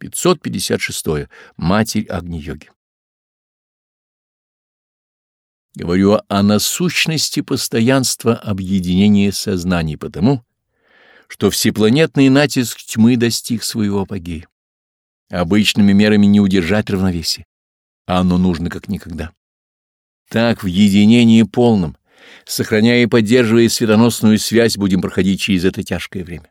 556. Матерь Агни-йоги. Говорю о насущности постоянства объединения сознаний потому, что всепланетный натиск тьмы достиг своего апогея. Обычными мерами не удержать равновесие, а оно нужно как никогда. Так в единении полном, сохраняя и поддерживая светоносную связь, будем проходить через это тяжкое время.